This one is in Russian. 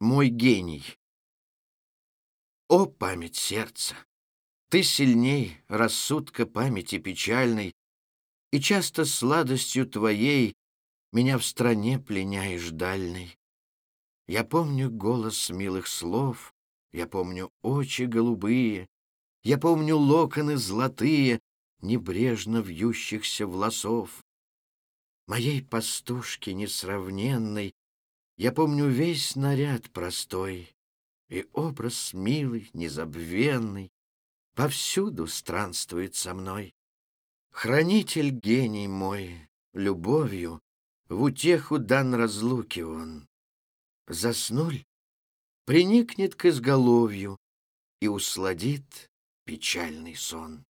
Мой гений. О, память сердца! Ты сильней рассудка памяти печальной, И часто сладостью твоей Меня в стране пленяешь дальной. Я помню голос милых слов, Я помню очи голубые, Я помню локоны золотые Небрежно вьющихся волосов. Моей пастушки несравненной Я помню весь наряд простой И образ милый, незабвенный Повсюду странствует со мной. Хранитель гений мой, любовью В утеху дан разлуки он. Заснуль, приникнет к изголовью И усладит печальный сон.